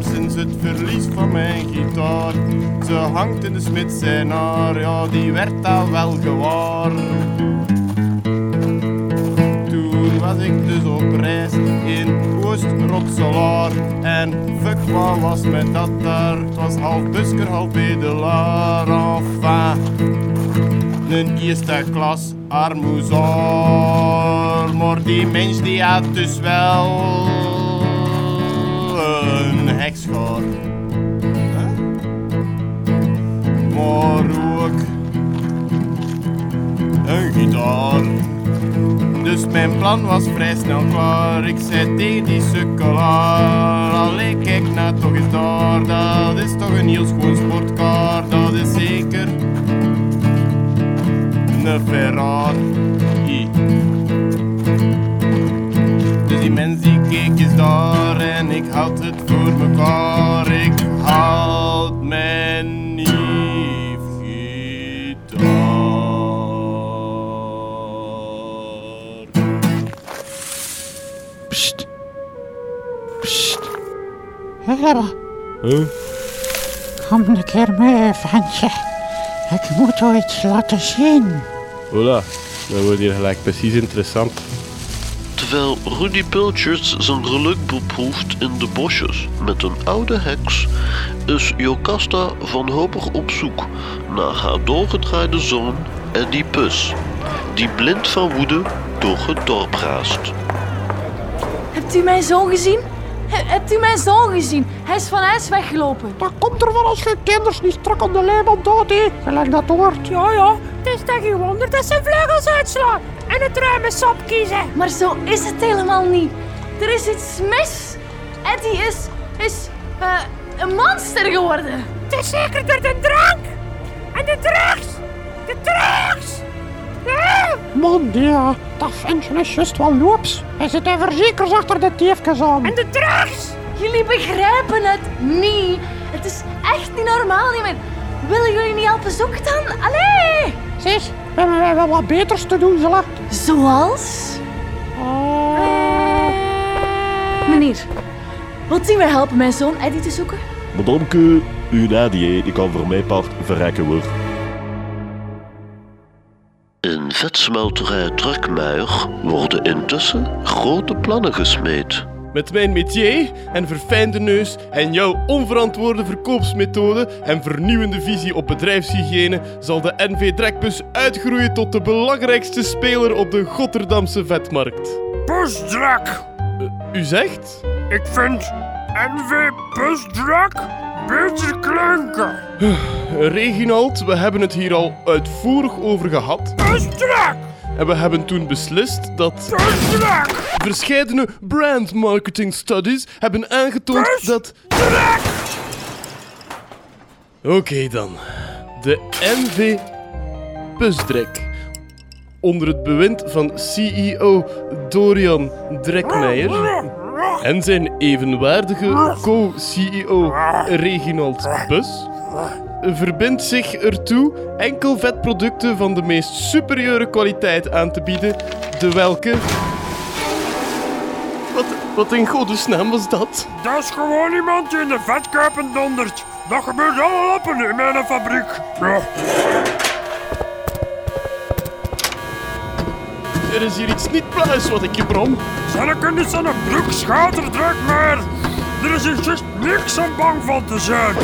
sinds het verlies van mijn gitaar. Ze hangt in de smid zijn haar, ja, die werd al wel gewaar. Toen was ik dus op reis in Oost-Rotselaar. En fuck, wat was met dat daar? Het was half busker, half bedelaar. Enfin, een eerste klas armoezaar. Maar die mens die had dus wel een hekschaar. Maar ook een gitaar. Dus mijn plan was vrij snel klaar. Ik zei tegen die sukkelaar: Allee, kijk nou toch eens daar. Dat is toch een heel schoon sportcar. Dat is zeker een Ferrari. Ik had het voor mekaar. Ik had mijn lief gitaar. Psst. Psst. Hello. Huh? Kom een keer mee, ventje. Ik moet u iets laten zien. Hola, dat wordt hier gelijk precies interessant. Terwijl Rudy Pultjes zijn geluk beproeft in de bosjes met een oude heks, is Jocasta wanhopig op zoek naar haar doorgedraaide zoon Eddie Pus, die blind van woede door het dorp raast. Hebt u mijn zoon gezien? He- hebt u mijn zoon gezien? Hij is van huis weggelopen. Dat komt ervan als je kinders niet strak aan de lijband dood, hè. Gelijk dat hoort. Ja, ja, het is toch geen wonder dat zijn vleugels uitslaan en het ruime sap kiezen. Maar zo is het helemaal niet. Er is iets mis. Eddie is, is eh, een monster geworden. Het is zeker door de drank en de drugs. De drugs! Eh, dat ventje is juist wel loops. Hij zit er verzekers achter de teefjes aan. En de drugs! Jullie begrijpen het niet. Het is echt niet normaal niet meer. Willen jullie niet helpen zoeken dan? Allee! Zeg, we hebben wij wel wat beters te doen, zullen? Zoals? Eh, Meneer, wilt u mij helpen mijn zoon Eddie te zoeken? Madamke, uw nadie, ik kan voor mijn part verrekken hoor. In vetsmelterij Trekmeijer worden intussen grote plannen gesmeed. Met mijn métier en verfijnde neus en jouw onverantwoorde verkoopsmethode en vernieuwende visie op bedrijfshygiëne zal de NV Drekbus uitgroeien tot de belangrijkste speler op de Rotterdamse vetmarkt. Busdrak! U zegt? Ik vind NV Busdrak beter klinken. Reginald, we hebben het hier al uitvoerig over gehad. En we hebben toen beslist dat Busdrak! verscheidene brand marketing studies hebben aangetoond dat... Oké dan. De NV Busdrek. Onder het bewind van CEO Dorian Drekmeijer en zijn evenwaardige co-CEO Reginald Bus verbindt zich ertoe enkel vetproducten van de meest superieure kwaliteit aan te bieden, de welke... Wat, wat in godesnaam was dat? Dat is gewoon iemand die in de vetkuipen dondert. Dat gebeurt alle lappen in mijn fabriek. Ja. er is hier iets niet pluis wat ik je brom. er niet een broek schaterdruk maar. Er is hier juist niks om bang van te zijn.